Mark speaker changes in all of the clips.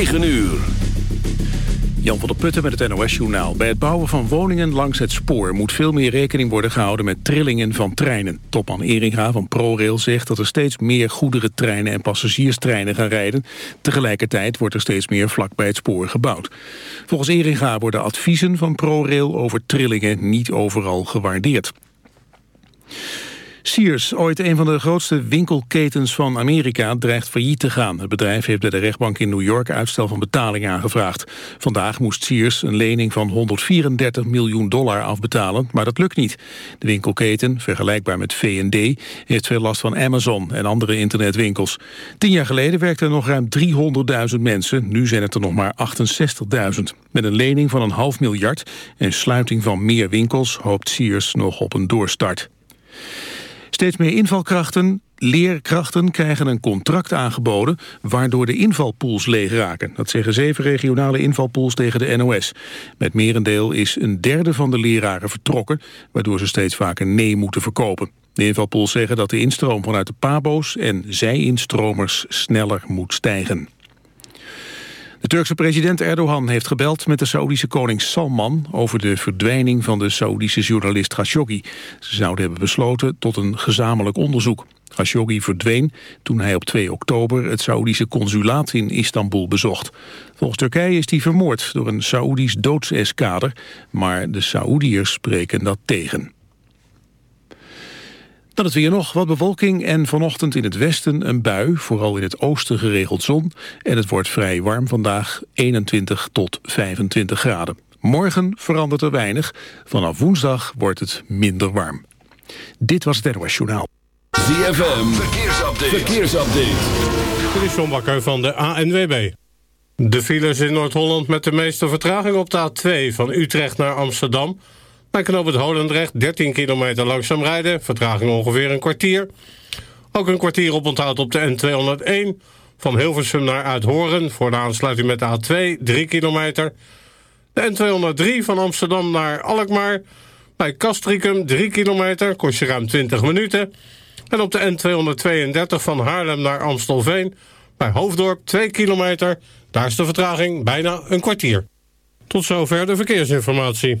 Speaker 1: 9 uur.
Speaker 2: Jan van der Putten met het NOS-journaal. Bij het bouwen van woningen langs het spoor moet veel meer rekening worden gehouden met trillingen van treinen. Topman Eringa van ProRail zegt dat er steeds meer goederentreinen en passagierstreinen gaan rijden. Tegelijkertijd wordt er steeds meer vlak bij het spoor gebouwd. Volgens Eringa worden adviezen van ProRail over trillingen niet overal gewaardeerd. Sears, ooit een van de grootste winkelketens van Amerika, dreigt failliet te gaan. Het bedrijf heeft bij de rechtbank in New York uitstel van betaling aangevraagd. Vandaag moest Sears een lening van 134 miljoen dollar afbetalen, maar dat lukt niet. De winkelketen, vergelijkbaar met V&D, heeft veel last van Amazon en andere internetwinkels. Tien jaar geleden werkten er nog ruim 300.000 mensen, nu zijn het er nog maar 68.000. Met een lening van een half miljard en sluiting van meer winkels hoopt Sears nog op een doorstart. Steeds meer invalkrachten, leerkrachten krijgen een contract aangeboden... waardoor de invalpools leeg raken. Dat zeggen zeven regionale invalpools tegen de NOS. Met merendeel is een derde van de leraren vertrokken... waardoor ze steeds vaker nee moeten verkopen. De invalpools zeggen dat de instroom vanuit de pabo's en zij-instromers sneller moet stijgen. De Turkse president Erdogan heeft gebeld met de Saoedische koning Salman... over de verdwijning van de Saoedische journalist Khashoggi. Ze zouden hebben besloten tot een gezamenlijk onderzoek. Khashoggi verdween toen hij op 2 oktober het Saoedische consulaat in Istanbul bezocht. Volgens Turkije is hij vermoord door een Saoedisch doodseskader... maar de Saoediërs spreken dat tegen. Dan het weer nog, wat bewolking en vanochtend in het westen een bui. Vooral in het oosten geregeld zon. En het wordt vrij warm vandaag, 21 tot 25 graden. Morgen verandert er weinig. Vanaf woensdag wordt het minder warm. Dit was het NOS Journaal.
Speaker 1: ZFM, verkeersupdate. verkeersupdate.
Speaker 3: Dit is John Bakker van de ANWB. De files in Noord-Holland met de meeste vertraging op de A2 van Utrecht naar Amsterdam... Bij knoop het Holendrecht 13 kilometer langzaam rijden. Vertraging ongeveer een kwartier. Ook een kwartier op onthoud op de N201. Van Hilversum naar Uithoren voor de aansluiting met de A2 3 kilometer. De N203 van Amsterdam naar Alkmaar. Bij Castricum 3 kilometer, kost je ruim 20 minuten. En op de N232 van Haarlem naar Amstelveen. Bij Hoofddorp 2 kilometer. Daar is de vertraging bijna een kwartier. Tot zover de verkeersinformatie.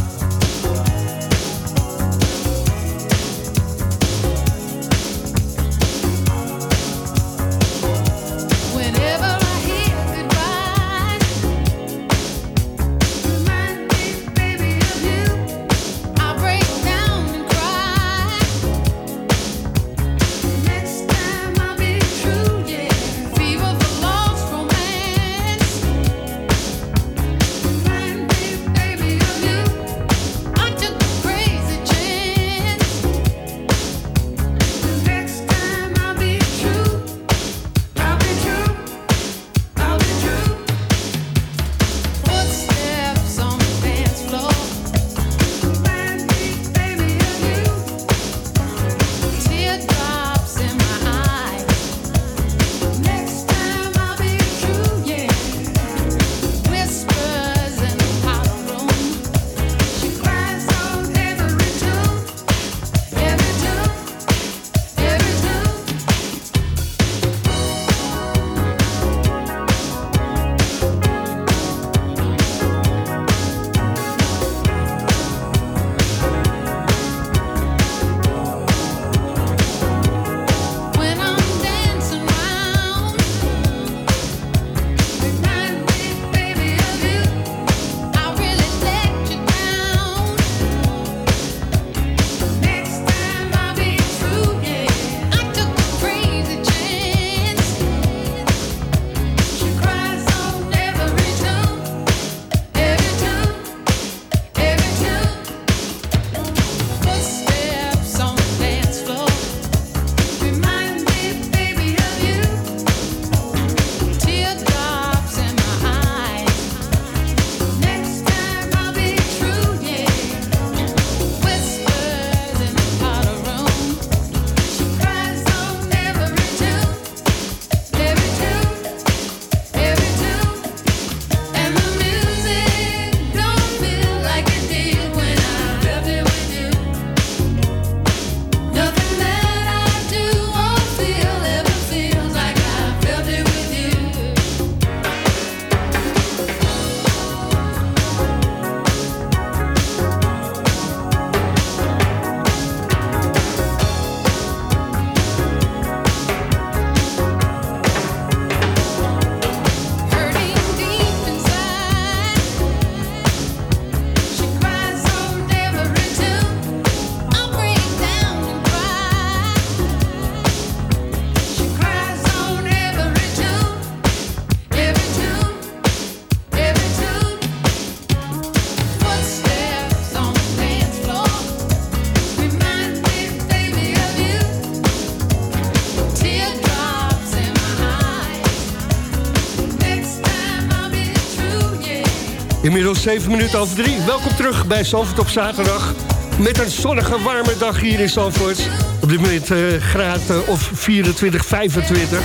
Speaker 4: Inmiddels 7 minuten over 3. Welkom terug bij Zandvoort op zaterdag. Met een zonnige, warme dag hier in Zandvoort. Op dit moment eh graad of 24, 25.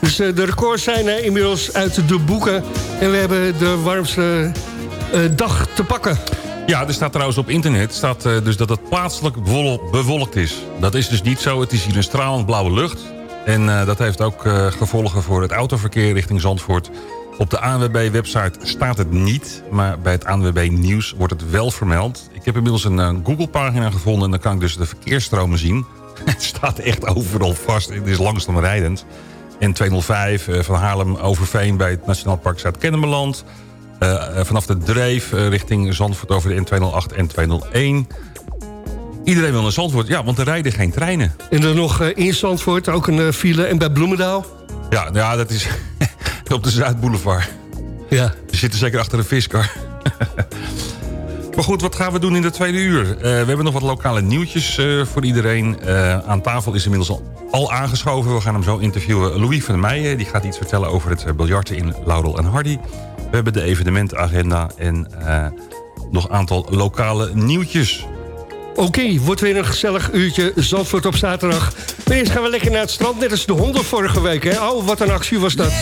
Speaker 4: Dus eh, de records zijn eh, inmiddels uit de boeken. En we hebben de warmste dag te pakken.
Speaker 5: Ja, er staat trouwens op internet staat, dus dat het plaatselijk bewol- bewolkt is. Dat is dus niet zo. Het is hier een stralend blauwe lucht. En dat heeft ook gevolgen voor het autoverkeer richting Zandvoort. Op de ANWB-website staat het niet, maar bij het ANWB-nieuws wordt het wel vermeld. Ik heb inmiddels een, eh, Google-pagina gevonden en dan kan ik dus de verkeersstromen zien. Het staat echt overal vast. Het is langzaam rijdend. N205 eh, van Haarlem Overveen bij het Nationaal Park Zuid-Kennemerland. Eh, vanaf de Dreef richting Zandvoort over de N208 en 201. Iedereen wil naar Zandvoort, ja, want er rijden geen treinen.
Speaker 4: En dan nog in Zandvoort, ook een file. En bij Bloemendaal.
Speaker 5: Ja, ja dat is op de Zuidboulevard.
Speaker 4: Ja.
Speaker 5: We zitten zeker achter een viskar. maar goed, wat gaan we doen in de tweede uur? Eh, we hebben nog wat lokale nieuwtjes eh, voor iedereen. Eh, aan tafel is inmiddels al, al aangeschoven. We gaan hem zo interviewen. Louis van Meijen die gaat iets vertellen over het biljarten in Laurel en Hardy. We hebben de evenementagenda en nog een aantal lokale nieuwtjes.
Speaker 4: Oké, wordt weer een gezellig uurtje Zandvoort op zaterdag. Maar eerst gaan we lekker naar het strand, net als de honden vorige week. Hè? Oh, wat een actie was dat.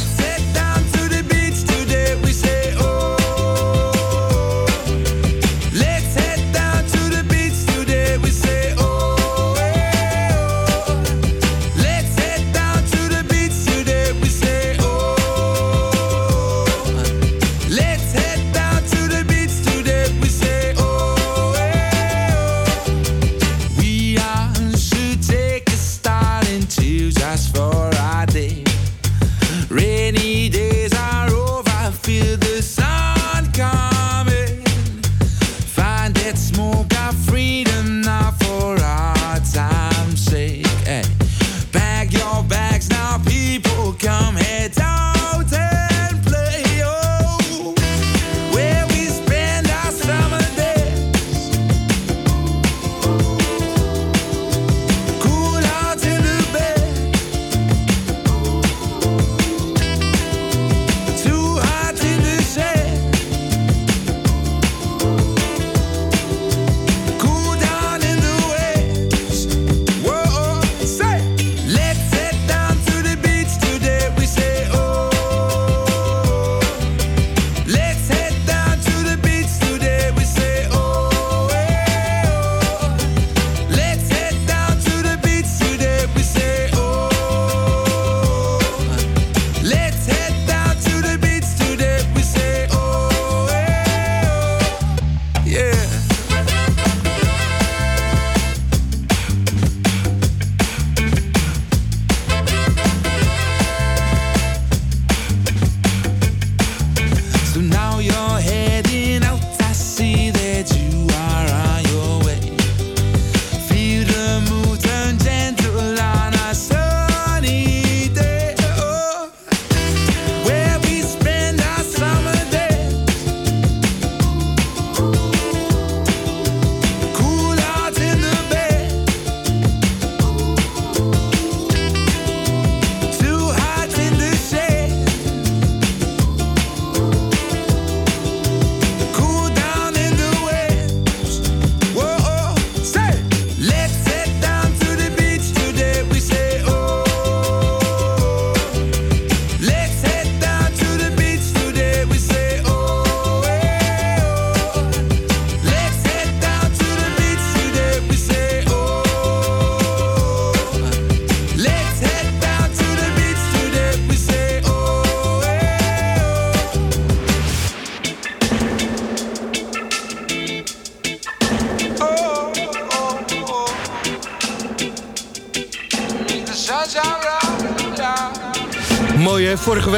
Speaker 6: Tears just
Speaker 4: fall.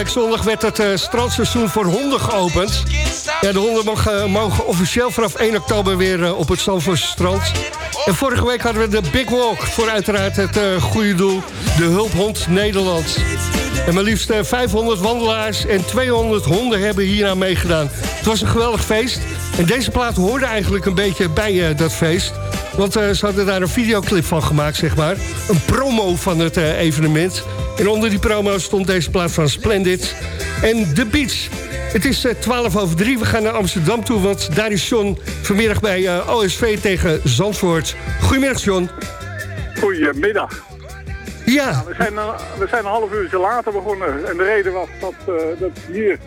Speaker 4: Week zondag werd het eh, strandseizoen voor honden geopend. Ja, de honden mogen, mogen officieel vanaf 1 oktober weer eh, op het Zandvoortse strand. En vorige week hadden we de Big Walk voor uiteraard het eh, goede doel, de Hulphond Nederland. En maar liefst eh, 500 wandelaars en 200 honden hebben hier aan meegedaan. Het was een geweldig feest. En deze plaat hoorde eigenlijk een beetje bij eh, dat feest. Want eh, ze hadden daar een videoclip van gemaakt, zeg maar. Een promo van het eh, evenement. En onder die promo stond deze plaat van Splendid en The Beach.
Speaker 7: Het is eh, 12 over 3. We gaan naar Amsterdam toe, want daar is John vanmiddag bij eh, OSV tegen Zandvoort. Goedemiddag, John.
Speaker 8: Goedemiddag.
Speaker 7: Ja,
Speaker 8: We zijn, een- we zijn een half uurtje later begonnen. En de reden was dat, eh, dat hier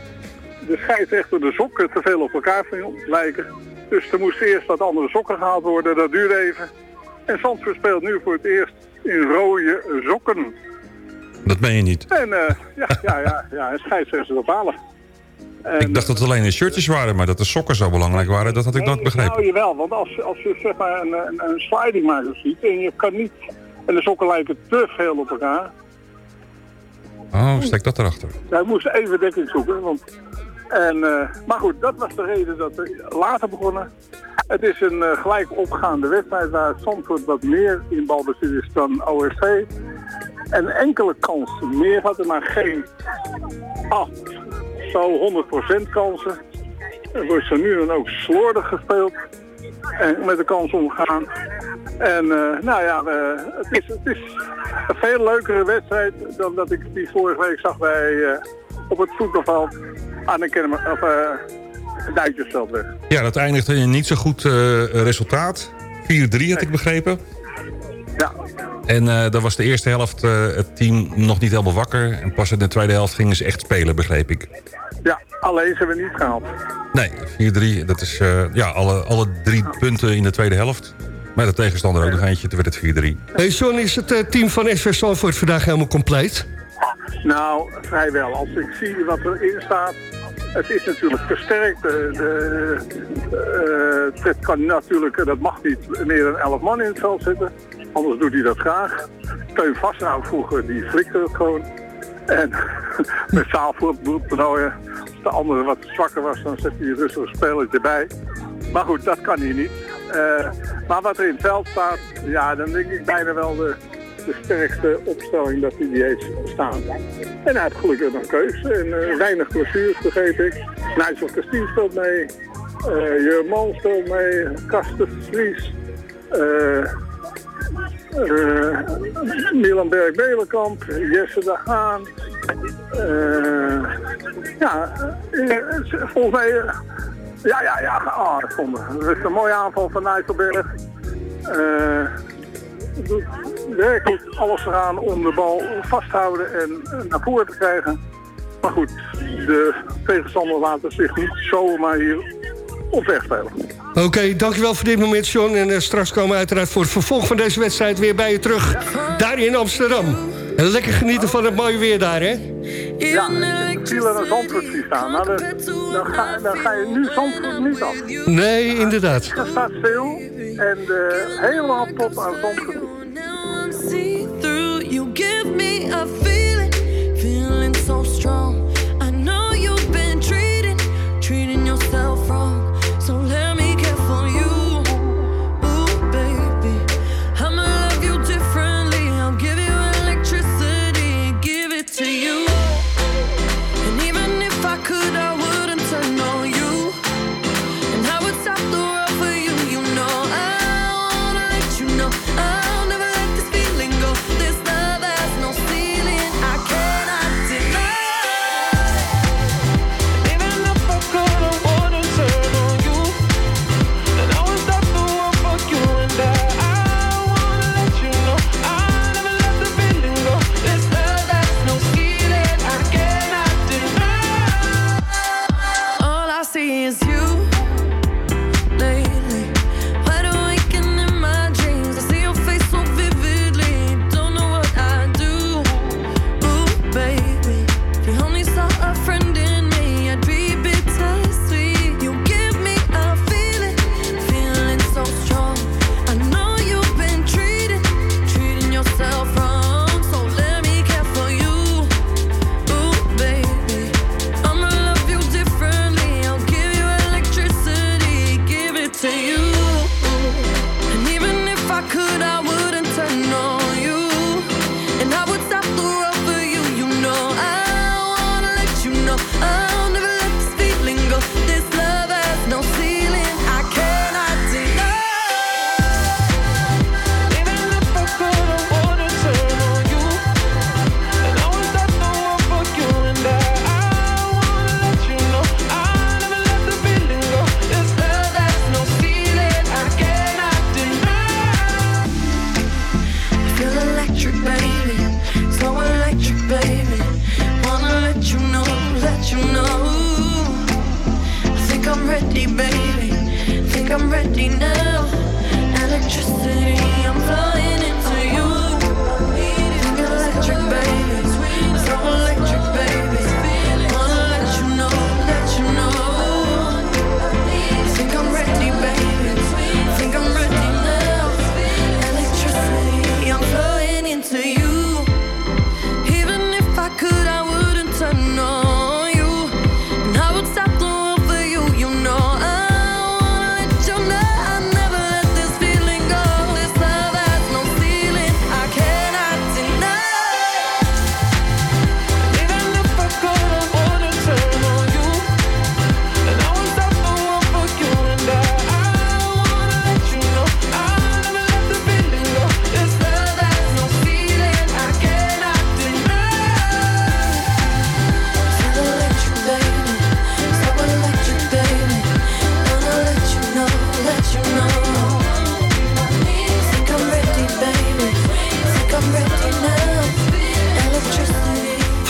Speaker 8: de scheidsrechter de sokken te veel op elkaar lijken. Dus er moesten eerst wat andere sokken gehaald worden. Dat duurde even. En Zandvoort speelt nu voor het eerst in rode sokken.
Speaker 5: Dat meen je niet.
Speaker 8: En eh, ja, ja, ja, ja, en scheidsrechter bepalen. En,
Speaker 5: Ik dacht dat het alleen de shirtjes waren, maar dat de sokken zo belangrijk waren, dat had ik nooit begrepen.
Speaker 8: Nou, jawel, want als, als je zeg maar een, een, een sliding maker ziet en je kan niet... En de sokken lijken te veel op elkaar.
Speaker 5: Oh, steek dat erachter.
Speaker 8: Wij moesten even dekking zoeken. Want, en, eh, maar goed, dat was de reden dat we later begonnen. Het is een eh, gelijk opgaande wedstrijd waar Zandvoort wat meer in balbezit is dan OSV. En enkele kansen meer hadden, maar geen acht, zo 100% kansen. Er wordt zo nu dan ook slordig gespeeld en met de kans omgaan. En eh, nou ja, eh, het, is, het is een veel leukere wedstrijd dan dat ik die vorige week zag bij, eh, op het voetbalveld aan de Kennemer, of, uh, Duitsersveldweg.
Speaker 5: Ja, dat eindigde in een niet zo goed eh, resultaat. 4-3 had ik begrepen.
Speaker 8: Ja.
Speaker 5: En eh dan was de eerste helft eh, het team nog niet helemaal wakker. En pas in de tweede helft gingen ze echt spelen, begreep ik.
Speaker 8: Ja, alleen ze hebben niet gehaald.
Speaker 5: Nee, 4-3. Dat is eh, ja, alle, alle drie punten in de tweede helft. Met de tegenstander ook nog eentje, toen werd het 4-3.
Speaker 7: hey John, is het team van SV Zandvoort vandaag helemaal compleet?
Speaker 8: Nou, vrijwel. Als ik zie wat erin staat, het is natuurlijk versterkt. De, de, eh, het kan natuurlijk, dat mag niet meer dan 11 man in het veld zitten. Anders doet hij dat graag. Teun Vasthout vroeger, die flikte het gewoon. En met zaalvoetbaltoernooien, als de andere wat zwakker was, dan zet hij rustig een spelertje bij. Maar goed, dat kan hier niet. Eh, maar wat er in het veld staat, ja, dan denk ik bijna wel de, sterkste opstelling dat hij die heeft staan. En hij heeft gelukkig nog keus. En eh, weinig blessures, begreep ik. Nigel Castille speelt mee. eh Jurman speelt mee. Kasten Vries. eh eh, Milan Berg-Belenkamp. Jesse de Haan. eh, ja, eh, volgens mij... ja, ja, ja. Ah, dat ik. Dat is een mooie aanval van Nijsselberg. Eh doet werkelijk alles eraan om de bal vasthouden en eh, naar voren te krijgen. Maar goed, de tegenstander laten zich niet zomaar hier op weg.
Speaker 7: Oké, dankjewel voor dit moment, John. En eh, straks komen we uiteraard voor het vervolg van deze wedstrijd weer bij je terug. Daar in Amsterdam. En lekker genieten van het mooie weer daar, hè?
Speaker 8: Ja, ik er een Zandvoort. Nou, dan, dan, ga, dan ga je nu Zandvoort niet af.
Speaker 7: Nee, inderdaad.
Speaker 8: Je staat stil en de helemaal tot aan Zandvoort.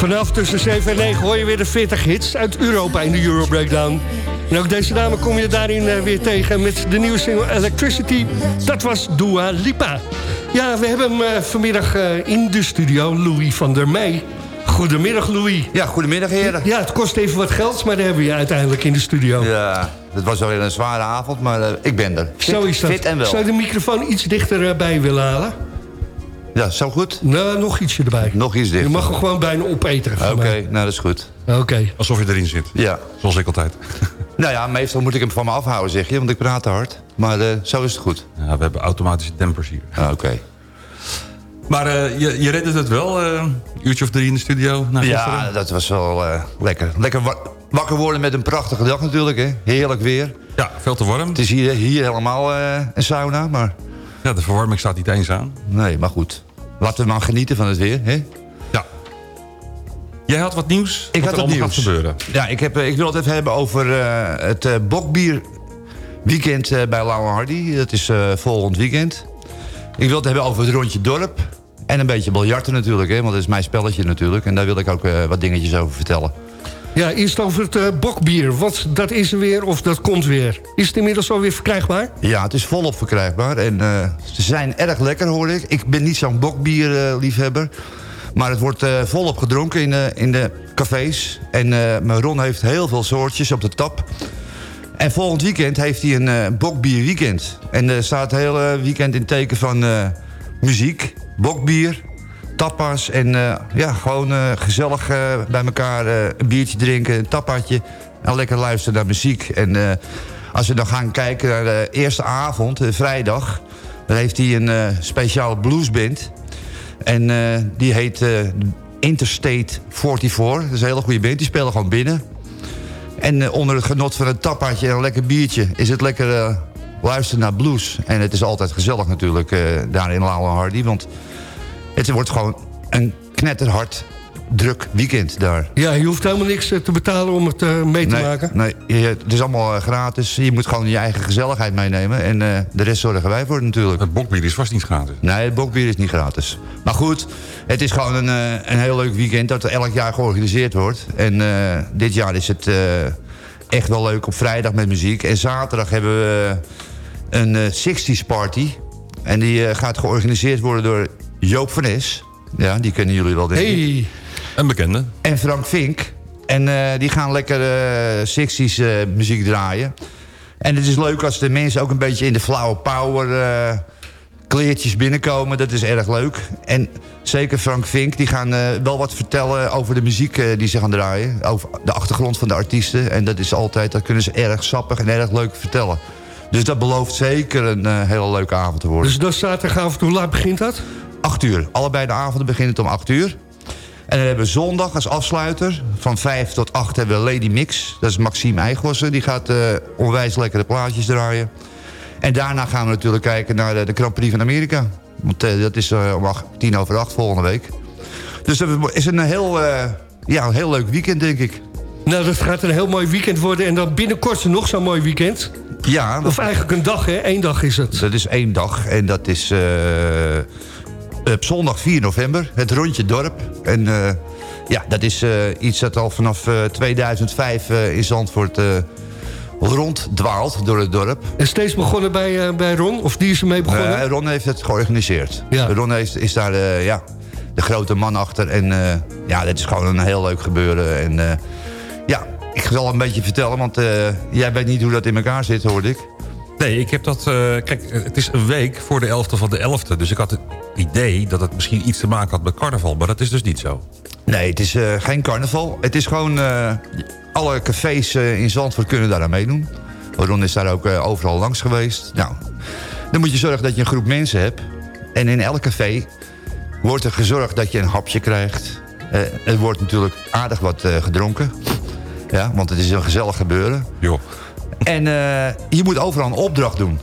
Speaker 7: Vanaf tussen 7 en 9 hoor je weer de 40 hits uit Europa in de Euro Breakdown. En ook deze dame kom je daarin eh, weer tegen met de nieuwe single Electricity. Dat was Dua Lipa. Ja, we hebben hem eh, vanmiddag eh, in de studio, Louis van der Meij. Goedemiddag, Louis.
Speaker 9: Ja, goedemiddag heren.
Speaker 7: Ja, het kost even wat geld, maar daar hebben we je uiteindelijk in de studio.
Speaker 9: Ja, het was alweer een zware avond, maar ik ben er. Fit,
Speaker 7: Zo is dat.
Speaker 9: fit en wel.
Speaker 7: Zou je de microfoon iets dichter eh, bij willen halen?
Speaker 9: Ja, zo goed?
Speaker 7: Nou, nog ietsje erbij.
Speaker 9: Nog iets dichter.
Speaker 7: Je mag hem gewoon bijna opeten.
Speaker 9: Oké, nou dat is goed.
Speaker 7: Oké.
Speaker 5: Alsof je erin zit.
Speaker 9: Ja.
Speaker 5: Zoals ik altijd.
Speaker 9: Nou ja, meestal moet ik hem van me afhouden, zeg je, want ik praat te hard. Maar eh, zo is het goed.
Speaker 5: Ja, we hebben automatische dempers hier.
Speaker 9: Ah, Oké.
Speaker 5: Maar eh, je, je redde het wel, eh, een uurtje of drie in de studio. na
Speaker 9: Ja, dat was wel eh, lekker. Lekker wa- wakker worden met een prachtige dag natuurlijk, hè. Heerlijk weer.
Speaker 5: Ja, veel te warm.
Speaker 9: Het is hier, hier helemaal eh, een sauna, maar...
Speaker 5: Ja, de verwarming staat niet eens aan.
Speaker 9: Nee, maar goed. Laten we maar genieten van het weer, hè.
Speaker 5: Ja. Jij had wat nieuws?
Speaker 9: Ik
Speaker 5: wat
Speaker 9: had wat nieuws.
Speaker 5: gaat gebeuren.
Speaker 9: Ja, ik, heb, eh, ik wil het even hebben over eh, het eh, bokbier weekend bij Lauwe Hardy. Dat is volgend weekend. Ik wil het hebben over het rondje dorp. En een beetje biljarten natuurlijk, hè, want dat is mijn spelletje natuurlijk. En daar wil ik ook wat dingetjes over vertellen.
Speaker 7: Ja, eerst over het eh, bokbier. Want dat is er weer of dat komt weer. Is het inmiddels alweer verkrijgbaar?
Speaker 9: Ja, het is volop verkrijgbaar. En eh, ze zijn erg lekker, hoor ik. Ik ben niet zo'n bokbierliefhebber. maar het wordt eh, volop gedronken in, in de cafés. En mijn Ron heeft heel veel soortjes op de tap. En volgend weekend heeft hij een eh bokbier weekend. En er staat het hele weekend in teken van muziek, bokbier, tapas. En eh, ja, gewoon eh, gezellig eh, bij elkaar een biertje drinken, een tapatje. En lekker luisteren naar muziek. En als we dan gaan kijken naar de eerste avond, vrijdag... dan heeft hij een speciale bluesband. En die heet Interstate 44. Dat is een hele goede band. Die spelen gewoon binnen. En onder het genot van een tapatje en een lekker biertje... is het lekker luisteren naar blues. En het is altijd gezellig natuurlijk daar in Lauwe Hardy. Want het wordt gewoon een knetterhard druk weekend daar.
Speaker 7: Ja, je hoeft helemaal niks eh, te betalen om het eh, mee te
Speaker 9: nee,
Speaker 7: maken.
Speaker 9: Nee, het is allemaal eh, gratis. Je moet gewoon je eigen gezelligheid meenemen. En eh, de rest zorgen wij voor natuurlijk.
Speaker 5: Het bokbier is vast niet gratis.
Speaker 9: Nee, het bokbier is niet gratis. Maar goed, het is gewoon een, eh, een heel leuk weekend dat er elk jaar georganiseerd wordt. En eh, dit jaar is het eh, echt wel leuk op vrijdag met muziek. En zaterdag hebben we een eh 60s party. En die eh, gaat georganiseerd worden door Joop van Es. Ja, die kennen jullie wel denk ik.
Speaker 7: Hey.
Speaker 5: Een bekende.
Speaker 9: En Frank Vink. En eh, die gaan lekker eh 60s eh, muziek draaien. En het is leuk als de mensen ook een beetje in de flauwe power eh, kleertjes binnenkomen. Dat is erg leuk. En zeker Frank Vink, die gaan eh, wel wat vertellen over de muziek eh, die ze gaan draaien. Over de achtergrond van de artiesten. En dat is altijd, dat kunnen ze erg sappig en erg leuk vertellen. Dus dat belooft zeker een eh, hele leuke avond te worden.
Speaker 7: Dus dat zaterdagavond, hoe laat begint dat?
Speaker 9: 8 uur. Allebei de avonden beginnen het om 8 uur. En dan hebben we zondag als afsluiter. Van 5 tot 8 hebben we Lady Mix. Dat is Maxime Eichhossen. Die gaat eh, onwijs lekkere plaatjes draaien. En daarna gaan we natuurlijk kijken naar de, de Grand Prix van Amerika. Want eh, dat is eh, om acht- tien over acht volgende week. Dus dat is een heel, ja, een heel leuk weekend, denk ik.
Speaker 7: Nou, dat gaat een heel mooi weekend worden. En dan binnenkort nog zo'n mooi weekend.
Speaker 9: Ja,
Speaker 7: Of eigenlijk een dag, hè? Eén dag is het.
Speaker 9: dat is één dag. En dat is op zondag 4 november. Het rondje dorp. En eh, ja, dat is eh, iets dat al vanaf eh, 2005 eh, in Zandvoort ronddwaalt door het dorp.
Speaker 7: En steeds begonnen bij, bij Ron? Of die is ermee begonnen?
Speaker 9: Ron heeft het georganiseerd.
Speaker 7: Ja.
Speaker 9: Ron heeft, is daar ja, de grote man achter. En ja, dit is gewoon een heel leuk gebeuren. En ja, ik zal een beetje vertellen, want jij weet niet hoe dat in elkaar zit, hoorde ik.
Speaker 5: Nee, ik heb dat... eh, kijk, het is een week voor de 11e van de 11e. Dus ik had het idee dat het misschien iets te maken had met carnaval. Maar dat is dus niet zo.
Speaker 9: Nee, het is eh, geen carnaval. Het is gewoon... eh, alle cafés in Zandvoort kunnen daar aan meedoen. Ron is daar ook overal langs geweest. Nou, dan moet je zorgen dat je een groep mensen hebt. En in elk café wordt er gezorgd dat je een hapje krijgt. Er wordt natuurlijk aardig wat gedronken. Ja, want het is een gezellig gebeuren.
Speaker 5: Joh
Speaker 9: en eh, je moet overal een opdracht doen.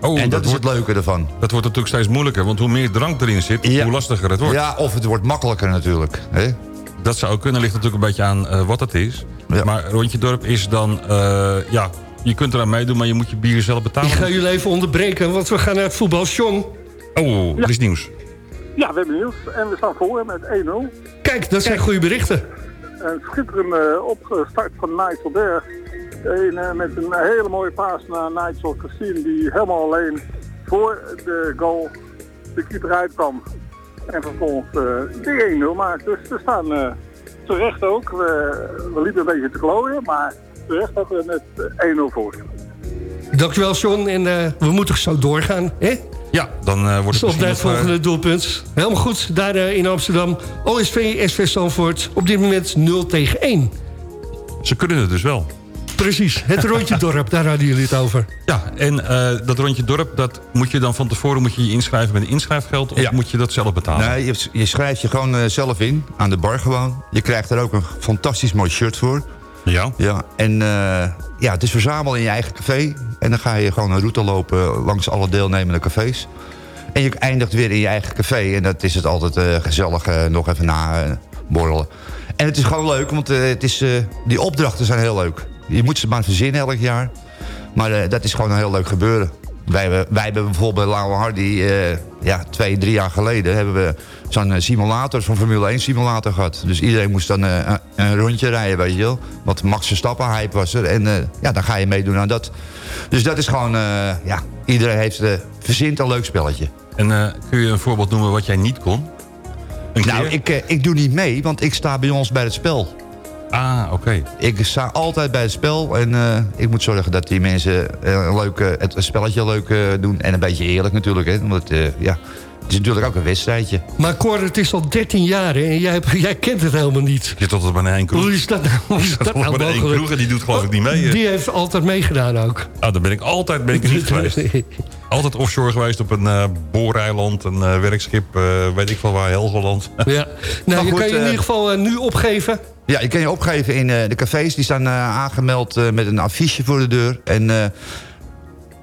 Speaker 5: Oh,
Speaker 9: en dat, is het leuke ervan.
Speaker 5: Dat wordt natuurlijk steeds moeilijker, want hoe meer drank erin zit, hoe lastiger het wordt.
Speaker 9: Ja, of het wordt makkelijker natuurlijk. Hè?
Speaker 5: Dat zou kunnen, ligt natuurlijk een beetje aan eh, wat het is. Maar Rondje Dorp is dan, eh, ja, je kunt eraan meedoen, maar je moet je bier zelf betalen.
Speaker 7: Ik ga jullie even onderbreken, want we gaan naar het
Speaker 5: Oh, er is nieuws.
Speaker 8: Ja, we hebben nieuws en we staan voor met 1-0.
Speaker 7: Kijk, dat zijn goede berichten.
Speaker 8: Een schitterende opstart van Nijsselberg. Eh, met een hele mooie paas naar Nigel Christine. Die helemaal alleen voor de goal de keeper uitkwam. En vervolgens eh, de 1-0 maakt. Dus we staan eh, terecht ook. We, we liepen een beetje te klooien, maar terecht dat we met 1-0 voor.
Speaker 7: Dankjewel, John. En we moeten zo doorgaan, hè?
Speaker 5: Ja, dan wordt het
Speaker 7: Op volgende doelpunt. Helemaal goed, daar in Amsterdam. OSV, SV Stanford, op dit moment 0 tegen 1.
Speaker 5: Ze kunnen het dus wel.
Speaker 7: Precies, het rondje dorp, daar hadden jullie het over.
Speaker 5: Ja, en eh, dat rondje dorp, dat moet je dan van tevoren moet je je inschrijven met een inschrijfgeld... of
Speaker 9: Ja.
Speaker 5: moet je dat zelf betalen?
Speaker 9: Nee, je, je schrijft je gewoon eh, zelf in, aan de bar gewoon. Je krijgt er ook een fantastisch mooi shirt voor.
Speaker 5: Ja.
Speaker 9: Ja, en eh, ja, het is verzamelen in je eigen café. En dan ga je gewoon een route lopen langs alle deelnemende cafés. En je eindigt weer in je eigen café. En dat is het altijd eh, gezellig eh, nog even na borrelen. En het is gewoon leuk, want eh, het is, eh, die opdrachten zijn heel leuk. Je moet ze maar verzinnen elk jaar. Maar eh, dat is gewoon een heel leuk gebeuren. Wij, hebben- wij hebben bijvoorbeeld bij Lauwe Hardy... eh, ja, twee, drie jaar geleden... hebben we zo'n eh, simulator, zo'n Formule 1 simulator gehad. Dus iedereen moest dan een, rondje rijden, weet je wel. Want Max Verstappen hype was er. En ja, dan ga je meedoen aan dat. Dus dat is gewoon... ja, iedereen heeft verzint een leuk spelletje.
Speaker 5: En kun je een voorbeeld noemen wat jij niet kon?
Speaker 9: Nou, ik, ik doe niet mee, want ik sta bij ons bij het spel.
Speaker 5: Ah, oké.
Speaker 9: Ik sta altijd bij het spel en eh, ik moet zorgen dat die mensen eh, een leuk, het spelletje leuk eh, doen. En een beetje eerlijk natuurlijk, hè. Want eh, ja, het is natuurlijk ook een wedstrijdje.
Speaker 7: Maar Cor, het is al 13 jaar hè, en jij, jij kent het helemaal niet.
Speaker 5: Je zit altijd bij één kroeg.
Speaker 7: Hoe is dat nou, hoe is dat nou
Speaker 5: bij één kroeg en die doet geloof ik niet mee. hè?
Speaker 7: Die heeft altijd meegedaan ook.
Speaker 5: Ah, dan ben ik altijd ben ik er niet geweest. Altijd offshore geweest op een eh booreiland, een eh, werkschip, eh, weet ik veel waar, Helgoland.
Speaker 7: Ja. Nou,
Speaker 9: Maar
Speaker 7: je
Speaker 9: goed,
Speaker 7: kan je in ieder geval nu opgeven.
Speaker 9: Ja, je kan je opgeven in eh, de cafés. Die staan eh, aangemeld eh, met een affiche voor de deur. En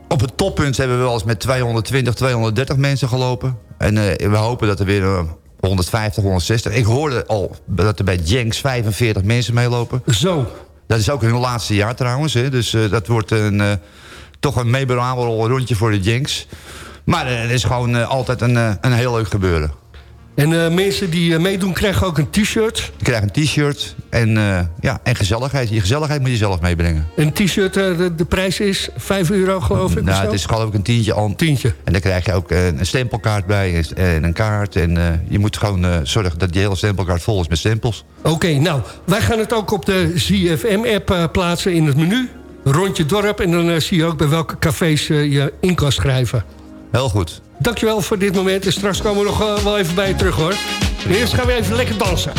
Speaker 9: op het toppunt hebben we wel eens met 220, 230 mensen gelopen. En we hopen dat er weer eh, 150, 160... Ik hoorde al dat er bij Jenks 45 mensen meelopen.
Speaker 7: Zo.
Speaker 9: Dat is ook hun laatste jaar trouwens. Hè? Dus dat wordt een, toch een memorabel rondje voor de Jenks. Maar het is gewoon altijd een, een heel leuk gebeuren.
Speaker 7: En eh, mensen die eh, meedoen krijgen ook een t-shirt.
Speaker 9: Je krijgt een t-shirt en, eh, ja, en gezelligheid. Je gezelligheid moet je zelf meebrengen.
Speaker 7: Een t-shirt, de, de prijs is 5 euro geloof ik.
Speaker 9: Nou, het is geloof ik een tientje aan.
Speaker 7: Tientje.
Speaker 9: En dan krijg je ook een stempelkaart bij en een kaart. En je moet gewoon zorgen dat je hele stempelkaart vol is met stempels.
Speaker 7: Oké, nou, wij gaan het ook op de ZFM-app plaatsen in het menu. Rondje dorp en dan zie je ook bij welke cafés je in kan schrijven.
Speaker 9: Heel goed.
Speaker 7: Dankjewel voor dit moment en straks komen we nog eh, wel even bij je terug hoor. Eerst gaan we even lekker dansen.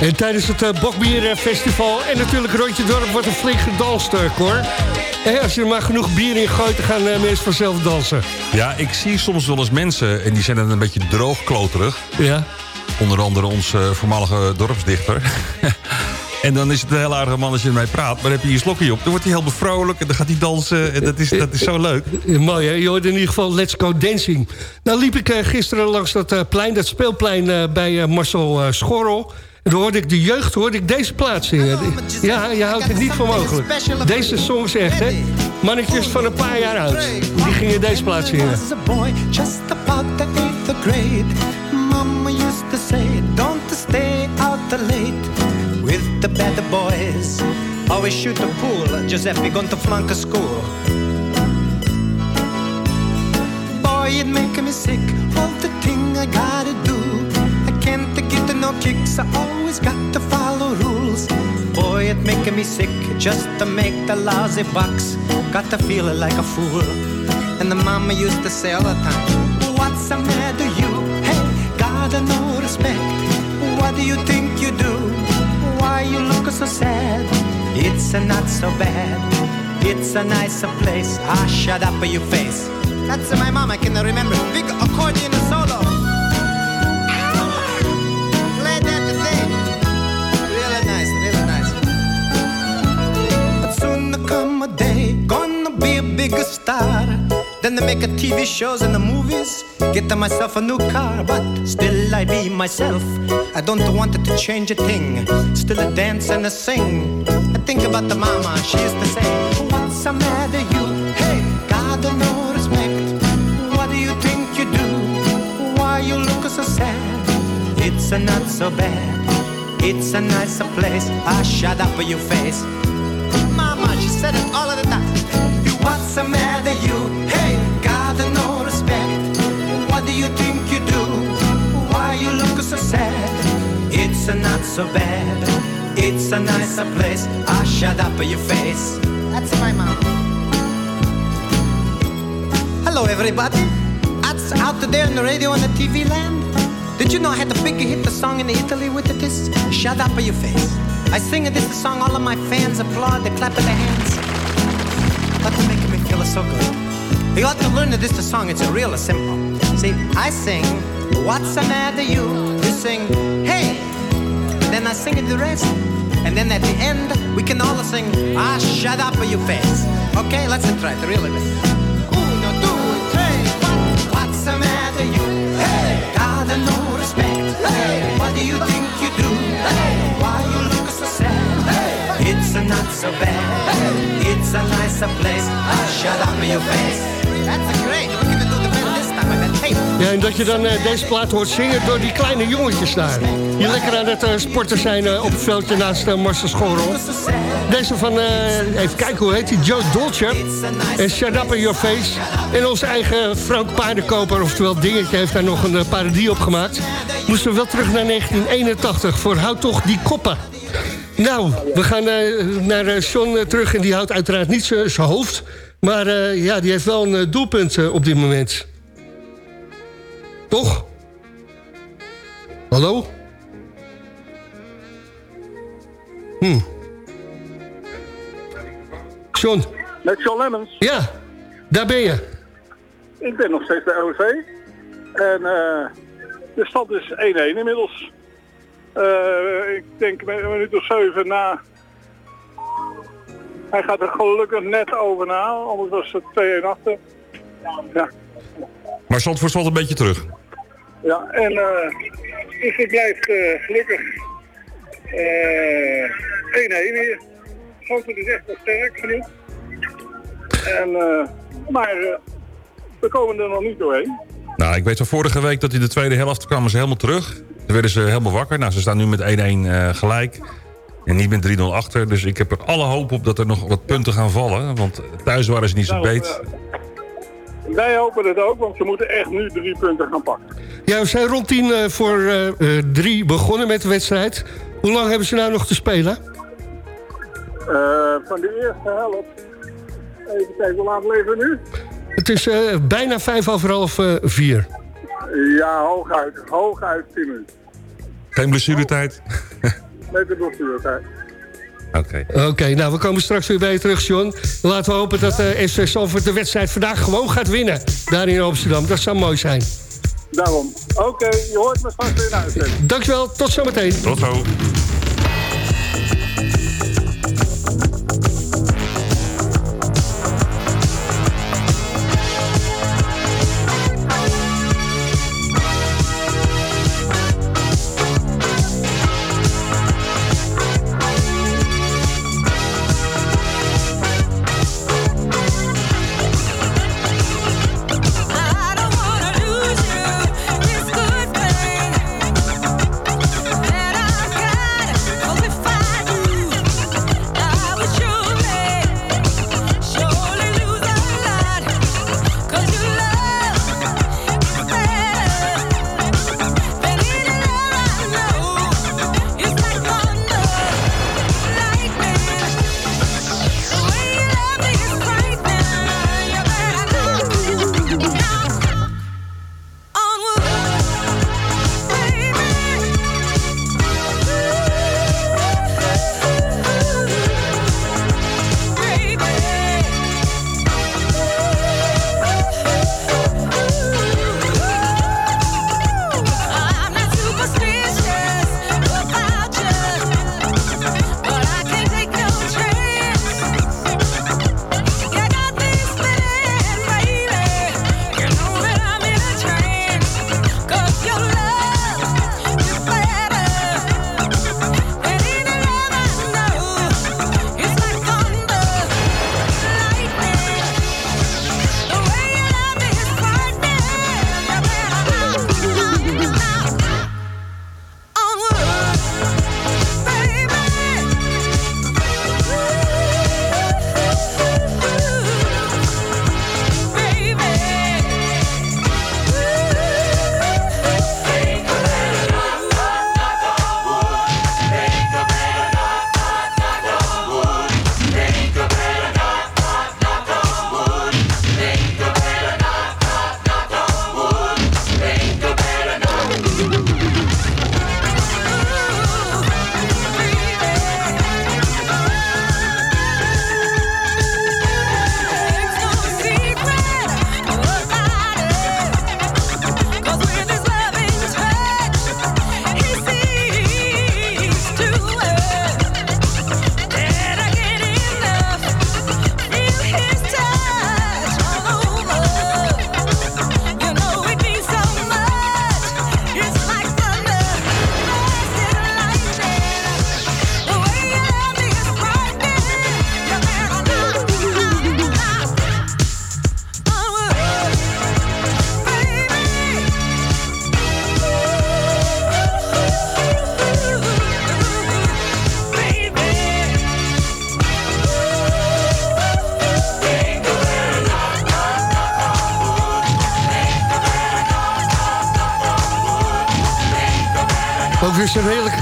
Speaker 7: En tijdens het uh, Bokbierfestival en natuurlijk Rondje Dorp wordt er flink gedanst, uh, Cor. Hé, als je er maar genoeg bier in gooit, dan gaan mensen vanzelf dansen.
Speaker 5: Ja, ik zie soms wel eens mensen, en die zijn dan een beetje droogkloterig.
Speaker 7: Ja.
Speaker 5: Onder andere onze voormalige dorpsdichter. en dan is het een heel aardige man als je ermee praat. Maar dan heb je je slokje op, dan wordt hij heel bevrolijk... en dan gaat hij dansen en dat is, dat is zo leuk.
Speaker 7: Mooi, hè? Je hoort in ieder geval Let's Go Dancing. Nou liep ik gisteren langs dat plein, dat speelplein bij Marcel Schorrel... En toen hoorde ik de jeugd, hoorde ik deze plaat zingen. Ja, je houdt het niet voor mogelijk. Deze songs echt, hè. Mannetjes van een paar jaar oud. Die gingen deze plaat zingen.
Speaker 10: Mama used to say, don't stay out the late with the bad boys. Always shoot the pool, Giuseppe going to flunk a school. Boy, it make me sick, all the thing I gotta do. No kicks, I always got to follow rules. Boy, it making me sick just to make the lousy bucks. Got to feel like a fool. And the mama used to say all the time, What's the matter, you? Hey, gotta no respect. What do you think you do? Why you look so sad? It's a not so bad. It's a nicer place. Ah, shut up, your face. That's my mom, I can remember. Big accordion solo. Bigger star. Then they make a TV shows and the movies. Get myself a new car, but still I be myself. I don't want to change a thing. Still a dance and a sing. I think about the mama, she used to say, What's the matter, you? Hey, God, no respect. What do you think you do? Why you look so sad? It's a not so bad. It's a nicer place. Ah, shut up your face. Mama, she said it all of the time. What's the matter, you? Hey, got no respect. What do you think you do? Why you look so sad? It's a not so bad. It's a nicer place. I shut up your face. That's my mom. Hello, everybody. That's out there on the radio and the TV land. Did you know I had the big hit the song in Italy with this? Shut up your face. I sing this song, all of my fans applaud, they clap their hands. Making me feel so good. You ought to learn that this is a song, it's a real simple. See, I sing, what's the matter you? You sing, hey. Then I sing the rest. And then at the end, we can all sing, ah, shut up your face. Okay, let's try it really. Uno, due, tre, quattro. What's the matter you? Hey, got no respect. Hey, what do you think not so bad. It's a nicer place. Shut up your face. That's great. We're gonna do the best this time. I. Hey.
Speaker 7: Ja, en dat je dan uh, deze plaat hoort zingen door die kleine jongetjes daar. Die lekker aan het uh, sporten zijn uh, op het veldje naast uh, Marcel Schorel. Deze van, even kijken, hoe heet die? Joe Dolce. En Shut Up in Your Face. En onze eigen Frank Paardenkoper, oftewel Dingetje, heeft daar nog een parodie op gemaakt. Moesten we wel terug naar 1981 voor Houd toch die koppen. Nou, we gaan naar Sean terug en die houdt uiteraard niet zijn hoofd Maar eh, ja, die heeft wel een eh, doelpunt eh, op dit moment. Toch? Hallo? Hm. John,
Speaker 8: Met John Lemmens.
Speaker 7: ja, daar ben je.
Speaker 8: Ik ben nog steeds bij OV. En eh, de stand is 1-1 inmiddels. Eh, ik denk met een minuut of zeven na. Hij gaat er gelukkig net over na, anders was het 2-1 achter. Ja,
Speaker 11: Maar Zandvoort valt een beetje terug.
Speaker 8: ja. en eh dus het blijft eh, gelukkig eh 1-1 hier. Zandvoort is echt wel sterk genoeg. En, maar we komen er nog niet doorheen.
Speaker 11: Nou, ik weet van vorige week dat in de tweede helft kwamen ze helemaal terug. Toen werden ze helemaal wakker. Nou, ze staan nu met 1-1 eh, gelijk. En niet met 3-0 achter. Dus ik heb er alle hoop op dat er nog wat punten gaan vallen. Want thuis waren ze niet zo
Speaker 8: Nou,
Speaker 11: beet.
Speaker 8: eh, wij hopen het ook, want ze moeten echt nu drie punten gaan pakken.
Speaker 7: Ja, we zijn rond tien eh, voor eh, eh, drie begonnen met de wedstrijd. Hoe lang hebben ze nou nog te spelen?
Speaker 8: Eh, van de eerste helft. Even kijken, hoe laat leven we nu?
Speaker 7: Het is eh, bijna vijf over half vier.
Speaker 8: Ja, hooguit. Hooguit 10 minuten.
Speaker 11: Geen blessuretijd?
Speaker 8: Met de blessuretijd.
Speaker 11: Oké.
Speaker 7: Oké, nou, we komen straks weer bij je terug, John. Laten we hopen dat uh, SV Salford de wedstrijd vandaag gewoon gaat winnen. Daar in Amsterdam. Dat zou mooi zijn.
Speaker 8: Daarom. Oké, je hoort me straks weer uitzending.
Speaker 7: Dankjewel, tot zometeen.
Speaker 11: Tot zo.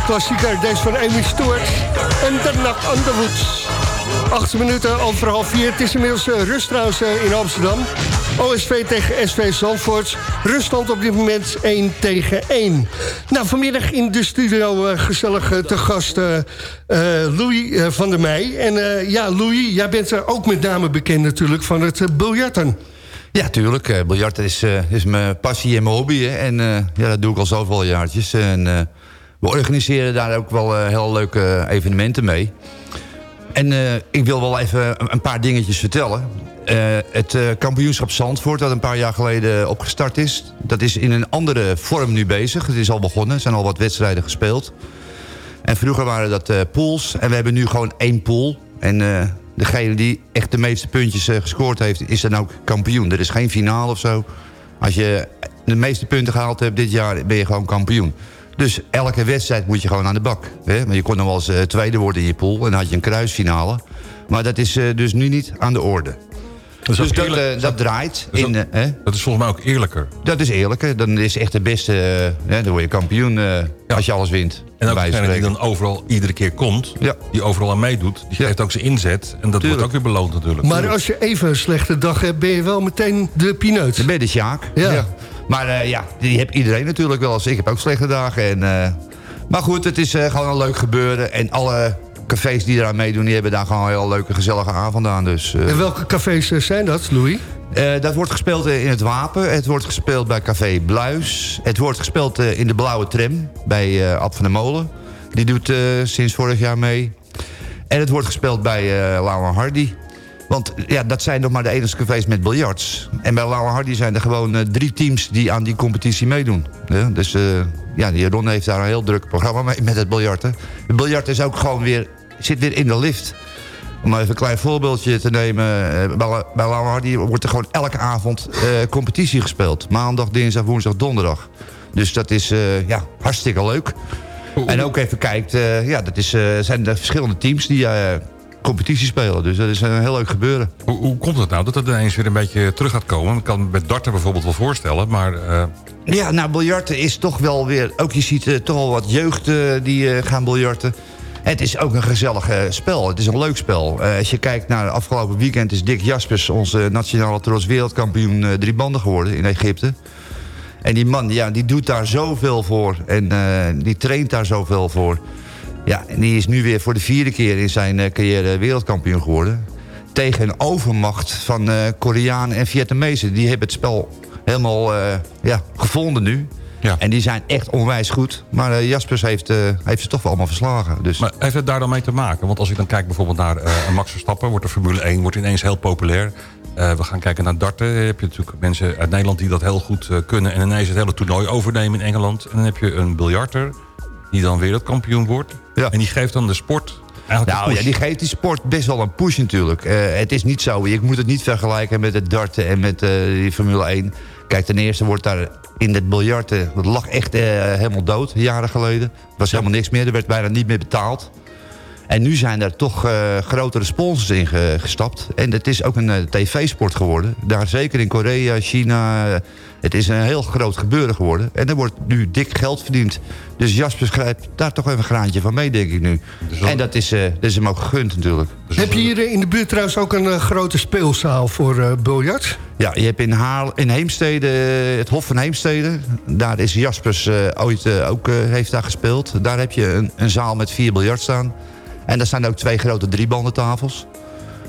Speaker 7: Klassieker. Deze van Amy Stewart. En the Woods. Acht minuten over half vier. Het is inmiddels eh, rust trouwens eh, in Amsterdam. OSV tegen SV Zandvoort. Ruststand op dit moment 1 tegen 1. Nou, vanmiddag in de studio eh, gezellig te gast Louis van der Meij. En ja, Louis, jij bent ook met name bekend natuurlijk van het biljarten.
Speaker 9: Ja, tuurlijk. biljarten is, is mijn passie en mijn hobby. En ja, dat doe ik al zoveel jaartjes. En we organiseren daar ook wel eh, heel leuke evenementen mee. En eh, ik wil wel even een, paar dingetjes vertellen. Eh, het kampioenschap Zandvoort, dat een paar jaar geleden opgestart is... dat is in een andere vorm nu bezig. Het is al begonnen, er zijn al wat wedstrijden gespeeld. En vroeger waren dat pools. En we hebben nu gewoon één pool. En degene die echt de meeste puntjes gescoord heeft... is dan ook kampioen. Er is geen finale of zo. Als je de meeste punten gehaald hebt dit jaar... ben je gewoon kampioen. Dus elke wedstrijd moet je gewoon aan de bak. Hè? Maar je kon nog wel eens eh, tweede worden in je pool. En dan had je een kruisfinale. Maar dat is eh, dus nu niet aan de orde. dus dat,
Speaker 5: eerlijk-
Speaker 9: eh, dat draait.
Speaker 5: Dat is
Speaker 9: in, eh, hè?
Speaker 5: Dat is volgens mij ook eerlijker.
Speaker 9: Dat is eerlijker. Dan is echt de beste... hè, dan word je kampioen eh, als je alles wint.
Speaker 5: En ook degene die dan overal iedere keer komt, die overal aan meedoet, die geeft ook zijn inzet. En dat wordt ook weer beloond natuurlijk.
Speaker 7: Maar als je even een slechte dag hebt, ben je wel meteen de pineut.
Speaker 9: Dan ben je de Sjaak.
Speaker 7: Ja.
Speaker 9: Maar eh, ja, die heeft iedereen natuurlijk wel eens. Ik heb ook slechte dagen. En, eh, maar goed, het is eh, gewoon een leuk gebeuren. En alle cafés die eraan meedoen, die hebben daar gewoon een heel leuke, gezellige avond aan. Dus,
Speaker 7: En welke cafés zijn dat, Louis?
Speaker 9: dat wordt gespeeld in het Wapen. Het wordt gespeeld bij Café Bluis. Het wordt gespeeld in de Blauwe Tram bij Ab van der Molen. Die doet sinds vorig jaar mee. En het wordt gespeeld bij Lauwe Hardy. Want ja, dat zijn nog maar de enige cafés met biljarts. En bij Lauwe Hardy zijn er gewoon eh, drie teams die aan die competitie meedoen. Ja, dus eh, ja, die Ron heeft daar een heel druk programma mee met het biljarten. Het biljart is ook gewoon weer, zit weer in de lift. Om even een klein voorbeeldje te nemen. eh, Bij, bij Lauwe Hardy wordt er gewoon elke avond competitie gespeeld. Maandag, dinsdag, woensdag, donderdag. Dus dat is ja, hartstikke leuk. En ook even kijkt, ja, dat is, zijn de verschillende teams die competitie spelen. Dus dat is een heel leuk gebeuren.
Speaker 5: Hoe, hoe komt het nou dat het ineens weer een beetje terug gaat komen? Ik kan me met darten bijvoorbeeld wel voorstellen, maar... eh,
Speaker 9: Ja, nou, biljarten is toch wel weer... Ook je ziet eh, toch wel wat jeugd eh, die gaan biljarten. Het is ook een gezellig spel. Het is een leuk spel. Als je kijkt naar afgelopen weekend... is Dick Jaspers, onze nationale trots wereldkampioen... eh, drie banden geworden in Egypte. En die man, ja, die doet daar zoveel voor. En die traint daar zoveel voor. Ja, en die is nu weer voor de vierde keer in zijn eh, carrière wereldkampioen geworden. Tegen een overmacht van eh Koreanen en Vietnamezen. Die hebben het spel helemaal eh, ja, gevonden nu. En die zijn echt onwijs goed. Maar eh, Jaspers heeft, heeft ze toch wel allemaal verslagen. Dus...
Speaker 5: Maar heeft het daar dan mee te maken? Want als ik dan kijk bijvoorbeeld naar Max Verstappen... wordt de Formule 1 wordt ineens heel populair. We gaan kijken naar darten. Dan heb je natuurlijk mensen uit Nederland die dat heel goed kunnen... en ineens het hele toernooi overnemen in Engeland. En dan heb je een biljarter die dan wereldkampioen wordt. En die geeft dan de sport eigenlijk
Speaker 9: Nou ja, die geeft die sport best wel een push natuurlijk. Eh, het is niet zo, je moet het niet vergelijken met het darten en met eh, die Formule 1. Kijk, ten eerste wordt daar in het biljarten, dat lag echt eh, helemaal dood, jaren geleden. Er was helemaal niks meer, er werd bijna niet meer betaald. En nu zijn er toch eh, grotere sponsors in ge- gestapt. En het is ook een eh, tv-sport geworden. Daar zeker in Korea, China. Het is een heel groot gebeuren geworden. En er wordt nu dik geld verdiend. Dus Jasper grijpt daar toch even een graantje van mee, denk ik nu. En dat is, eh, dat is hem ook gegund natuurlijk.
Speaker 7: Heb je hier eh, in de buurt trouwens ook een eh, grote speelzaal voor eh biljart?
Speaker 9: Ja, je hebt in, Haal, in Heemstede, het Hof van Heemstede. Daar is Jaspers ooit ook heeft daar gespeeld. Daar heb je een, een zaal met vier biljart staan. En daar staan ook twee grote driebandentafels.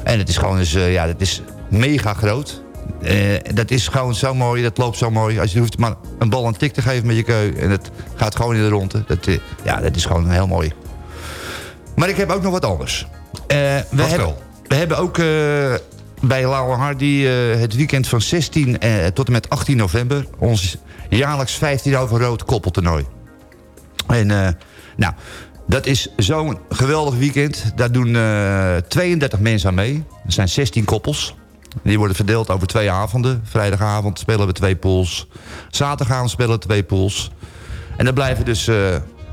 Speaker 9: En het is gewoon eens, eh, ja, het is mega groot. Eh, dat is gewoon zo mooi, dat loopt zo mooi. Als je hoeft maar een bal een tik te geven met je keu... en het gaat gewoon in de ronde. Dat, eh, ja, dat is gewoon heel mooi. Maar ik heb ook nog wat anders. Eh, we, hebben, we hebben ook bij Lauwe Hardy het weekend van 16 eh, tot en met 18 november... ons jaarlijks 15 over rood koppeltoernooi. En nou, dat is zo'n geweldig weekend. Daar doen eh 32 mensen aan mee. Er zijn 16 koppels. Die worden verdeeld over twee avonden. Vrijdagavond spelen we twee pools. Zaterdagavond spelen we twee pools. En dan blijven dus eh,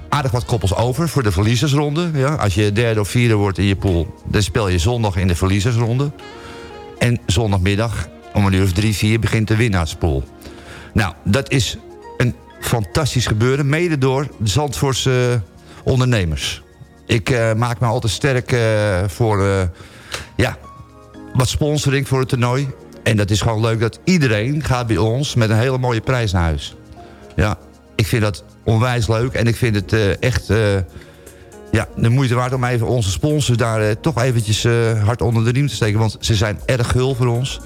Speaker 9: aardig wat koppels over voor de verliezersronde. Ja, als je derde of vierde wordt in je pool... dan speel je zondag in de verliezersronde. En zondagmiddag om een uur of drie, vier begint de winnaarspool. Nou, dat is een fantastisch gebeuren. Mede door de Zandvoortse ondernemers. Ik eh, maak me altijd sterk eh, voor... eh, wat sponsoring voor het toernooi. En dat is gewoon leuk dat iedereen gaat bij ons met een hele mooie prijs naar huis. Ja, ik vind dat onwijs leuk. En ik vind het eh, echt eh, ja, de moeite waard om even onze sponsors daar eh, toch eventjes hard onder de riem te steken. Want ze zijn erg gul voor ons.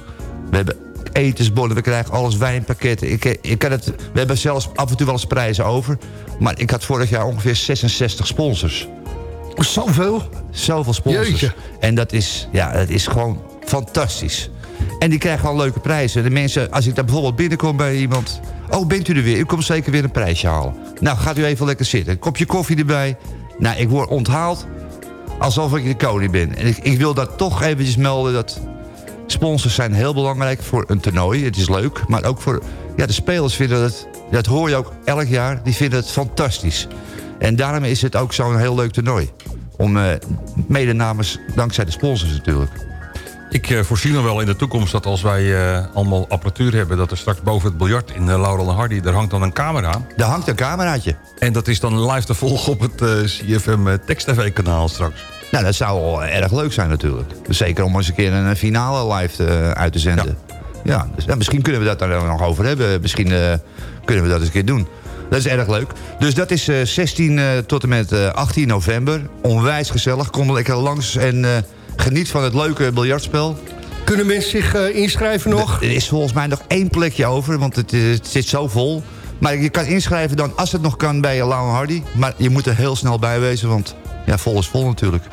Speaker 9: We hebben etensbonnen, we krijgen alles wijnpakketten. Ik, ik kan het, we hebben zelfs af en toe wel eens prijzen over. Maar ik had vorig jaar ongeveer 66 sponsors.
Speaker 7: Zoveel?
Speaker 9: Zoveel sponsors.
Speaker 7: Jeetje.
Speaker 9: En dat is, ja, dat is gewoon fantastisch. En die krijgen gewoon leuke prijzen. De mensen, als ik daar bijvoorbeeld binnenkom bij iemand... Oh, bent u er weer? U komt zeker weer een prijsje halen. Nou, gaat u even lekker zitten. Een kopje koffie erbij. Nou, ik word onthaald alsof ik de koning ben. En ik, ik wil dat toch eventjes melden dat... Sponsors zijn heel belangrijk voor een toernooi. Het is leuk, maar ook voor... Ja, de spelers vinden het... Dat hoor je ook elk jaar. Die vinden het fantastisch. En daarom is het ook zo'n heel leuk toernooi. Om eh mede namens, dankzij de sponsors natuurlijk.
Speaker 5: Ik eh, voorzie nog wel in de toekomst dat als wij eh, allemaal apparatuur hebben... dat er straks boven het biljart in uh, Laurel en Hardy... daar hangt dan een camera.
Speaker 9: Daar hangt een cameraatje.
Speaker 5: En dat is dan live te volgen op het CFM Text TV kanaal straks.
Speaker 9: Nou, dat zou wel erg leuk zijn natuurlijk. Zeker om eens een keer een finale live uit te zenden. Ja, dus, ja, misschien kunnen we dat daar nog over hebben. Misschien kunnen we dat eens een keer doen. Dat is erg leuk. Dus dat is eh, 16 eh, tot en met eh, 18 november. Onwijs gezellig. Kom er lekker langs en geniet van het leuke biljartspel.
Speaker 7: Kunnen mensen zich eh, inschrijven nog?
Speaker 9: Er is volgens mij nog één plekje over, want het, eh, het zit zo vol. Maar je kan inschrijven dan, als het nog kan, bij Lau Hardy. Maar je moet er heel snel bij wezen, want ja, vol is vol natuurlijk.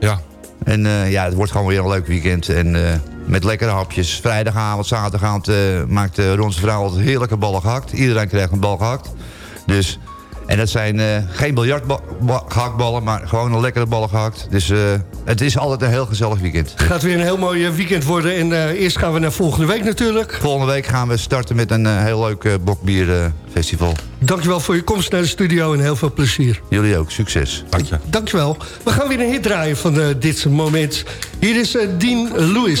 Speaker 5: Ja.
Speaker 9: En eh, ja, het wordt gewoon weer een leuk weekend. En eh, met lekkere hapjes. Vrijdagavond, zaterdagavond eh, maakt uh, Ronse vrouw altijd heerlijke ballen gehakt. Iedereen krijgt een bal gehakt. Dus, en dat zijn eh, geen biljartgehaktballen, maar gewoon een lekkere ballen gehakt. Dus eh, het is altijd een heel gezellig weekend.
Speaker 7: Gaat weer een heel mooi eh, weekend worden. En eh, eerst gaan we naar volgende week natuurlijk.
Speaker 9: Volgende week gaan we starten met een heel leuk eh, bokbierfestival.
Speaker 7: Dankjewel voor je komst naar de studio en heel veel plezier.
Speaker 9: Jullie ook, succes.
Speaker 5: Dank je.
Speaker 7: Dankjewel. We gaan weer een hit draaien van eh, dit moment. Hier is Dean Lewis.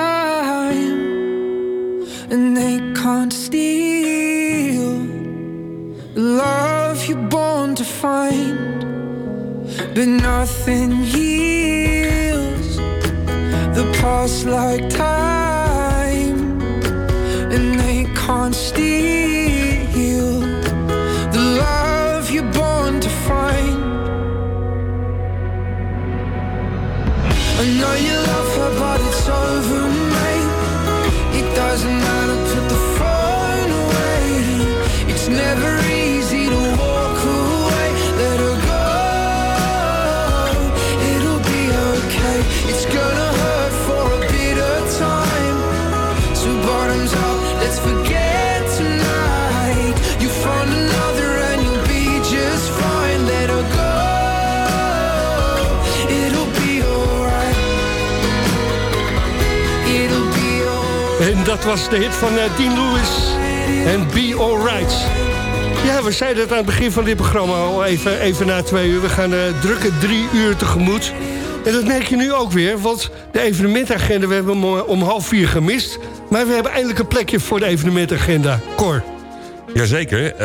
Speaker 12: love you're born to find. But nothing heals the past like time, and they can't steal the love you're born to find. I know you love her, but it's over, En
Speaker 7: dat was de hit van eh, Dean Lewis en Be Alright. Ja, we zeiden het aan het begin van dit programma al even, even na twee uur. We gaan uh, drukke drie uur tegemoet. En dat merk je nu ook weer, want de evenementagenda... we hebben we eh, om half vier gemist. Maar we hebben eindelijk een plekje voor de evenementagenda. Cor.
Speaker 5: Jazeker. Uh,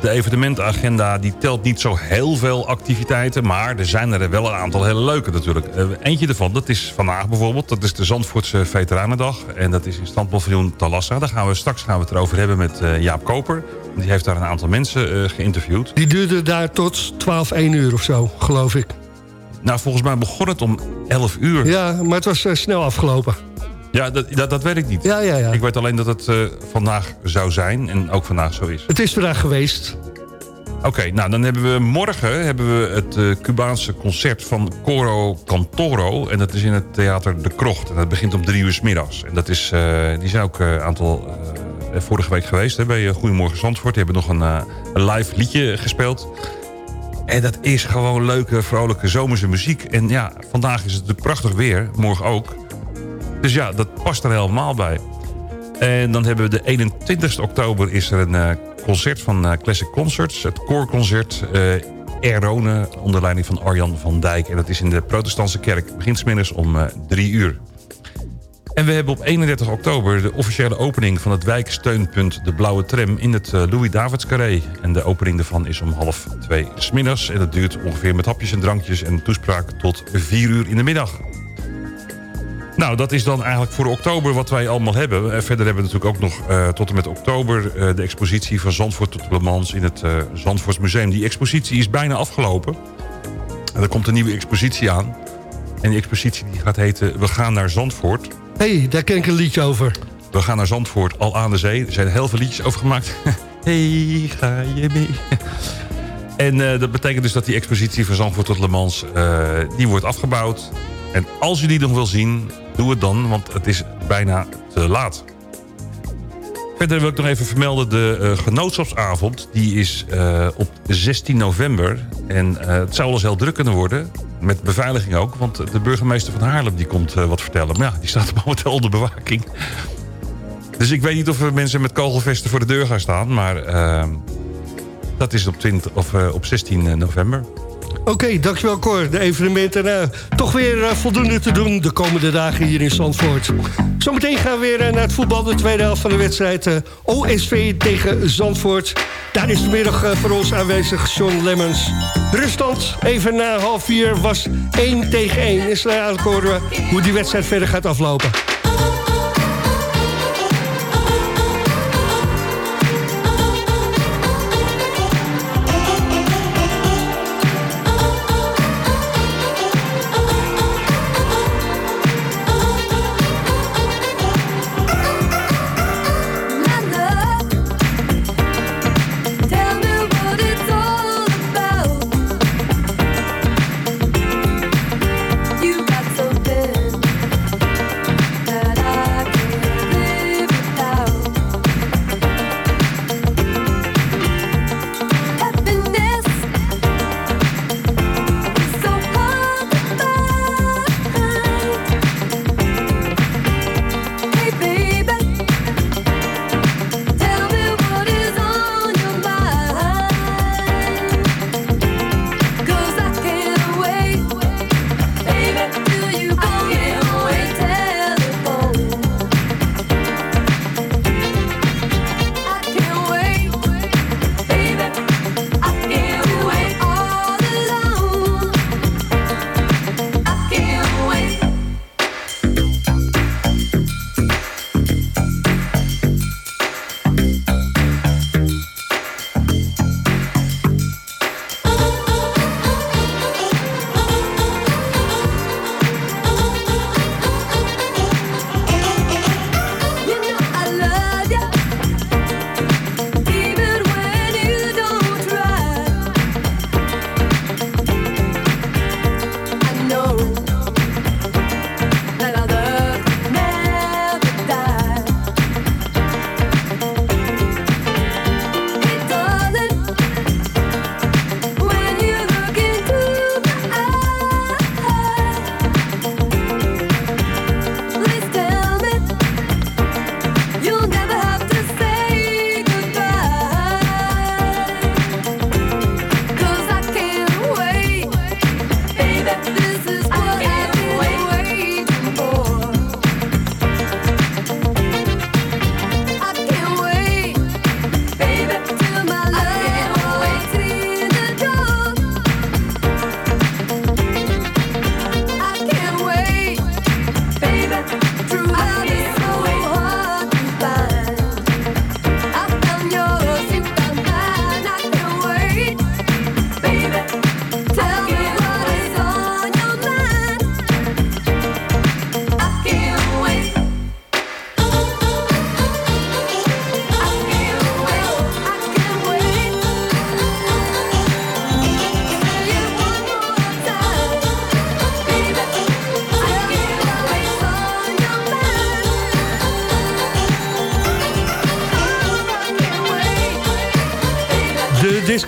Speaker 5: de evenementagenda die telt niet zo heel veel activiteiten... maar er zijn er wel een aantal hele leuke natuurlijk. Uh, eentje ervan, dat is vandaag bijvoorbeeld. Dat is de Zandvoortse Veteranendag. En dat is in standpaviljoen Talassa. Daar gaan we straks gaan we het erover hebben met uh, Jaap Koper. Die heeft daar een aantal mensen geïnterviewd.
Speaker 7: Die duurde daar tot 12, 1 uur of zo, geloof ik.
Speaker 5: Nou, volgens mij begon het om 11 uur.
Speaker 7: Ja, maar het was snel afgelopen.
Speaker 5: Ja, dat, dat, dat weet ik niet.
Speaker 7: Ja, ja, ja.
Speaker 5: Ik weet alleen dat het uh, vandaag zou zijn en ook vandaag zo is.
Speaker 7: Het is vandaag geweest.
Speaker 5: Oké, okay, nou dan hebben we morgen hebben we het uh, Cubaanse concert van Coro Cantoro. En dat is in het theater De Krocht. En dat begint om drie uur s middags. En dat is, uh, die zijn ook een aantal vorige week geweest hè, bij Goedemorgen Zandvoort. Die hebben nog een, een live liedje gespeeld. En dat is gewoon leuke, vrolijke zomerse muziek. En ja, vandaag is het prachtig weer. Morgen ook. Dus ja, dat past er helemaal bij. En dan hebben we de 21 oktober is er een uh, concert van uh, Classic Concerts. Het koorconcert Erone onder leiding van Arjan van Dijk. En dat is in de protestantse kerk. Begint smiddags om drie uur. En we hebben op 31 oktober de officiële opening van het wijksteunpunt De Blauwe Tram in het Louis Davids Carré. En de opening daarvan is om half twee smiddags. En dat duurt ongeveer met hapjes en drankjes en toespraak tot vier uur in de middag. Nou, dat is dan eigenlijk voor oktober wat wij allemaal hebben. Verder hebben we natuurlijk ook nog uh, tot en met oktober... Uh, de expositie van Zandvoort tot Le Mans in het uh, Zandvoortsmuseum. Die expositie is bijna afgelopen. En er komt een nieuwe expositie aan. En die expositie die gaat heten We gaan naar Zandvoort.
Speaker 7: Hé, hey, daar ken ik een liedje over.
Speaker 5: We gaan naar Zandvoort, al aan de zee. Er zijn heel veel liedjes over gemaakt. hey, ga je mee? En dat betekent dus dat die expositie van Zandvoort tot Le Mans... die wordt afgebouwd. En als u die nog wil zien, doe het dan, want het is bijna te laat. Verder wil ik nog even vermelden, de uh, genootschapsavond... die is uh, op 16 november. En uh, het zou wel eens heel druk kunnen worden, met beveiliging ook... want de burgemeester van Haarlem die komt wat vertellen. Maar ja, die staat momenteel onder bewaking. Dus ik weet niet of er mensen met kogelvesten voor de deur gaan staan... maar dat is op, 20, of, op 16 november.
Speaker 7: Oké, dankjewel Cor. De evenementen uh, toch weer uh, voldoende te doen de komende dagen hier in Zandvoort. Zometeen gaan we weer uh, naar het voetbal, de tweede helft van de wedstrijd. OSV tegen Zandvoort. Daar is vanmiddag voor ons aanwezig John Lemmens. Ruststand, even na half vier, was 1 tegen 1. Is eigenlijk horen we hoe die wedstrijd verder gaat aflopen.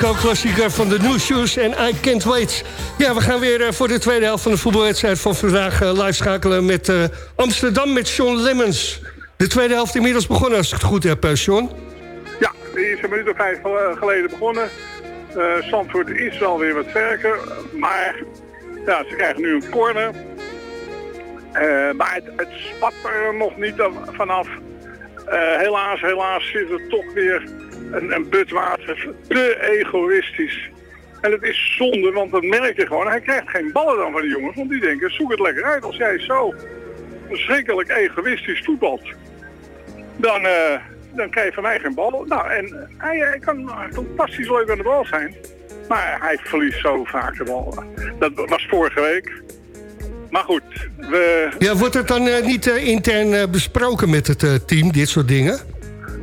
Speaker 7: Disco-klassieker van de New Shoes en I Can't Wait. Ja, we gaan weer eh, voor de tweede helft van de voetbalwedstrijd van vandaag eh, live schakelen met eh, Amsterdam met Sean Lemmens. De tweede helft inmiddels begonnen als ik het goed heb, Sean.
Speaker 8: Ja, die is een minuut of vijf geleden begonnen. Zandvoort is wel weer wat sterker, maar ja, ze krijgen nu een corner. Maar het, het spat er nog niet af- vanaf. Helaas, helaas zit er toch weer een Budwater te egoïstisch. En het is zonde, want dat merk je gewoon. Hij krijgt geen ballen dan van die jongens, want die denken, zoek het lekker uit. Als jij zo verschrikkelijk egoïstisch voetbalt, dan, eh, dan krijg je van mij geen bal. Nou, en hij, kan fantastisch leuk aan de bal zijn. Maar hij verliest zo vaak de bal. Dat was vorige week. Maar goed, we,
Speaker 7: Ja, wordt het dan eh, niet eh, intern besproken met het team, dit soort dingen?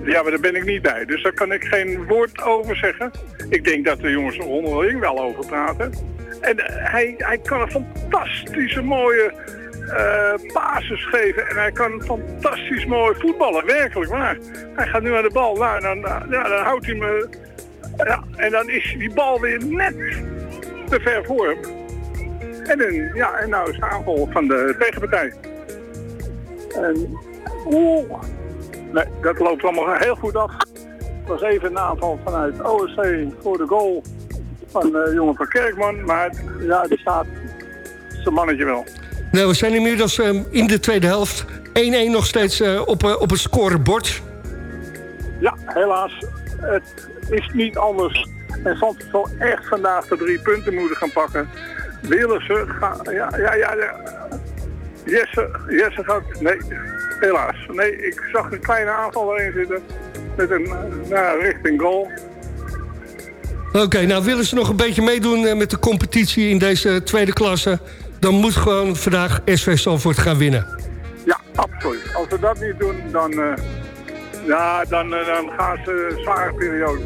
Speaker 8: Ja, maar daar ben ik niet bij. Dus daar kan ik geen woord over zeggen. Ik denk dat de jongens er onderling wel over praten. En eh, hij, hij kan een fantastische mooie eh basis geven. En hij kan fantastisch mooi voetballen. Werkelijk waar. Hij gaat nu aan de bal. Nou, dan, eh, ja, dan houdt hij me... Ja, en dan is die bal weer net te ver voor hem. En, dan, ja, en nou is aanval van de tegenpartij. En, nee, dat loopt allemaal heel goed af. Het was even een aanval vanuit OSC voor de goal van de jongen van Kerkman. Maar ja, die staat zijn mannetje wel.
Speaker 7: Nou, we zijn inmiddels eh, in de tweede helft. 1-1 nog steeds eh, op, eh, op het scorebord.
Speaker 8: Ja, helaas. Het is niet anders. En Zandvoort zal echt vandaag de drie punten moeten gaan pakken. Willen ze gaan... Ja, ja, ja. ja. Jesse, Jesse gaat... Nee, helaas. Nee, ik zag een kleine aanval erin zitten. Met een eh, nou, richting goal.
Speaker 7: Oké, nou willen ze nog een beetje meedoen eh, met de competitie in deze tweede klasse... dan moet gewoon vandaag SV Zandvoort gaan winnen.
Speaker 8: Ja, absoluut. Als ze dat niet doen, dan, eh, ja, dan, dan gaan ze een zware periode.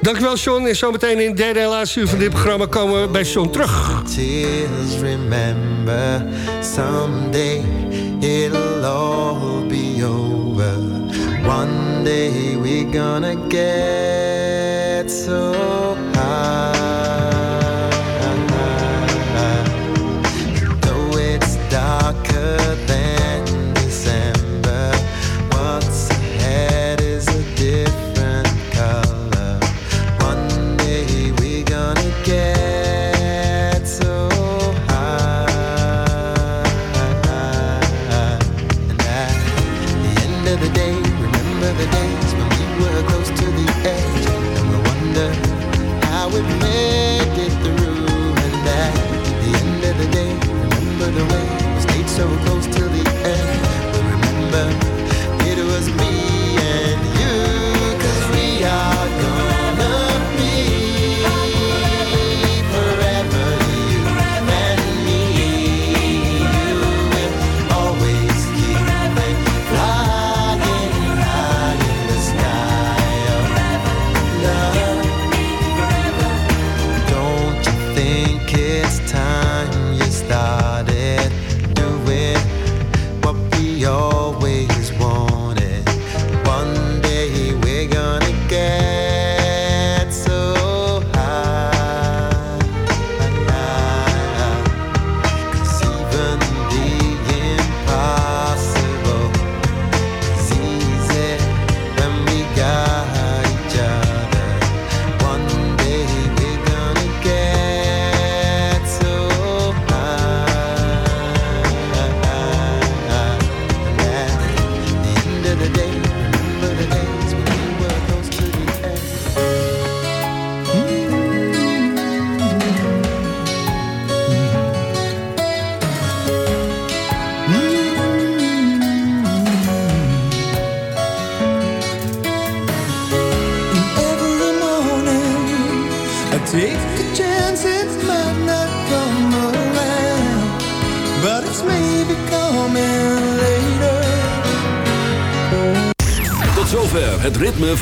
Speaker 7: Dankjewel, Sean. En zometeen in derde en laatste uur van dit programma komen we bij Sean terug.
Speaker 13: tears remember someday it'll all be over one day we're gonna get so high